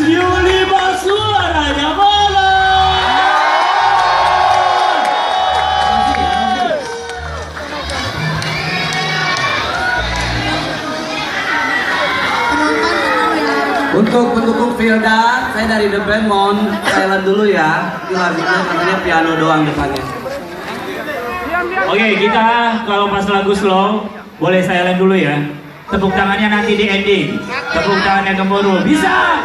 Yuli suaranya mana? Untuk pendukung Filda, saya dari The Band mohon silent dulu ya. Itu lagunya katanya piano doang depannya. Oke, kita kalau pas lagu slow boleh saya silent dulu ya. Tepuk tangannya nanti di ending. Tepuk tangannya gemuruh. Bisa?